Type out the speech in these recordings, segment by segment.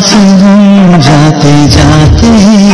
संगम जाते जाते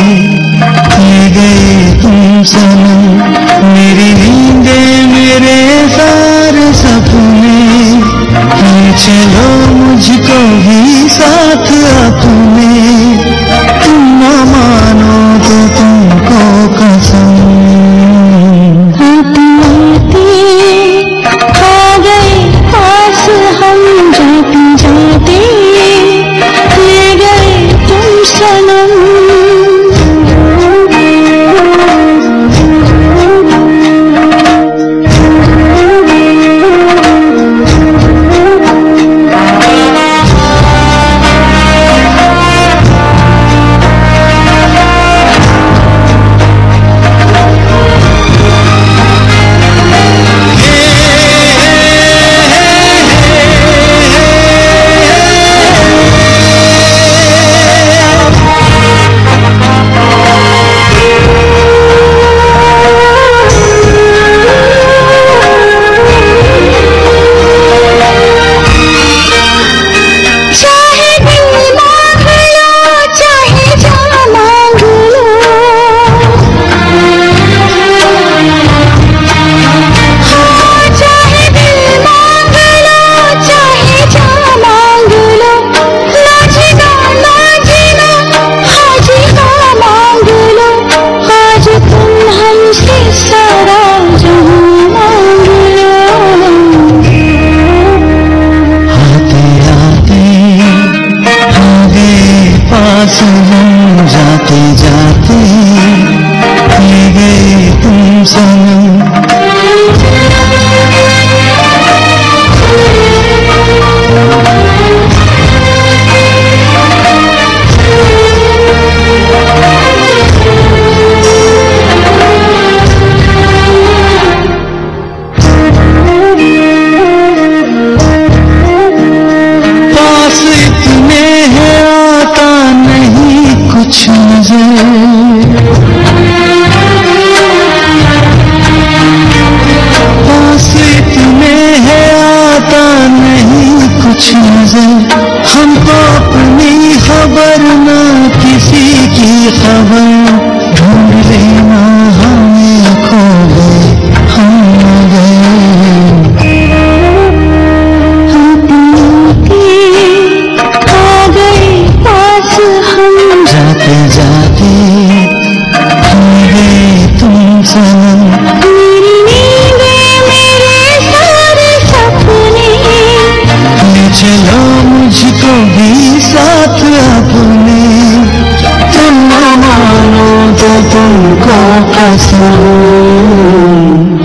I'm अपनी खबर ना किसी की खबर। Islam